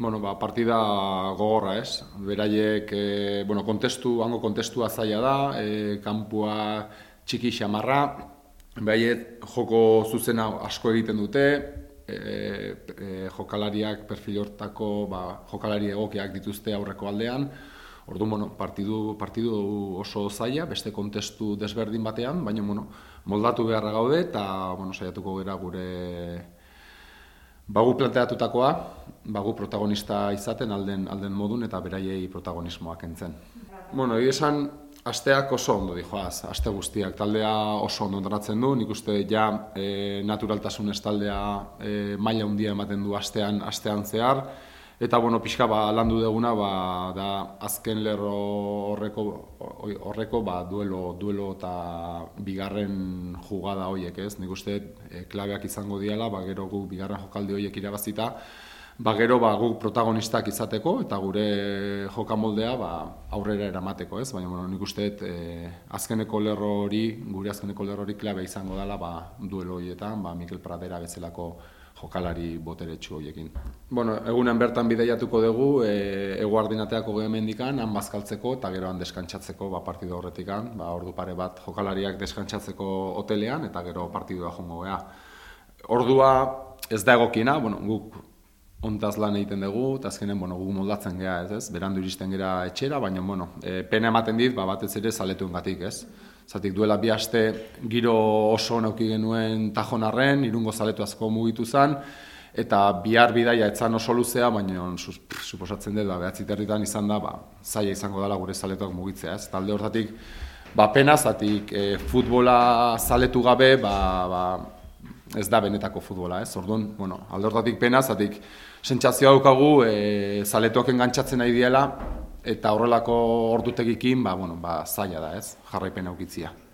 Bueno, ba, partida gogorra, ez? Beraiek, e, bueno, kontestu, hango kontestua zaila da, e, kanpua txiki xamarra, beraiek joko zuzena asko egiten dute, e, e, jokalariak perfil hortako, ba, jokalari egokiak dituzte aurreko aldean, Ordu, bueno, partidu, partidu oso zaila, beste kontestu desberdin batean, baina, bueno, moldatu beharra gaude, eta, bueno, saiatuko gara gure bagu planteatutakoa, bagu protagonista izaten alden, alden modun eta beraiei protagonismoak entzen. Bueno, esan, asteak oso ondo dijoaz, aste guztiak, taldea oso ondo ondratzen du, nik uste ja e, naturaltasun taldea e, maila handia ematen du astean, astean zehar, Eta bueno, pixka ba landu deguna ba da azken lerro horreko horreko ba duelo duelo eta bigarren jugada hoiek, ez? Nik uste e, klabeak izango diala, ba gero gu bigarren jokaldi hoiek irabazita, ba gero ba guk protagonistak izateko eta gure jokamoldea ba aurrera eramateko, ez? Baina bueno, nik uste e, azkeneko lerro hori, gure azkeneko lerro hori klabe izango dela ba duelo hoietan, ba Mikel Pradera bezalako jokalari boteretsu horiekin. Bueno, egunen bertan bideiatuko dugu, e, eguardinateako gehemendikan, han bazkaltzeko eta gero han deskantsatzeko ba, partidu horretikan, ba, ordu pare bat jokalariak deskantsatzeko hotelean eta gero partidua jongo geha. Ordua ez da egokina, bueno, guk ontaz lan egiten dugu, eta azkenen, bueno, guk moldatzen geha, ez, ez? Berandu iristen gera etxera, baina, bueno, e, pena ematen dit, ba, batez ere zaletuen gatik, ez? Zatik duela bi aste giro oso nauki genuen tajonarren, irungo zaletu asko mugitu zen, eta bihar bidaia etzan oso luzea, baina suposatzen dut, ba, behatzi territan izan da, ba, zaila izango dela gure zaletuak mugitzea. Ez? Talde hortatik, ba, pena, zatik e, futbola zaletu gabe, ba, ba, ez da benetako futbola, ez? Orduan, bueno, alde hortatik pena, zatik, sentsazioa daukagu, e, zaletuak engantzatzen nahi diela, eta horrelako ordutegikin ba, bueno, ba, zaila da, ez? Jarraipen aukitzia.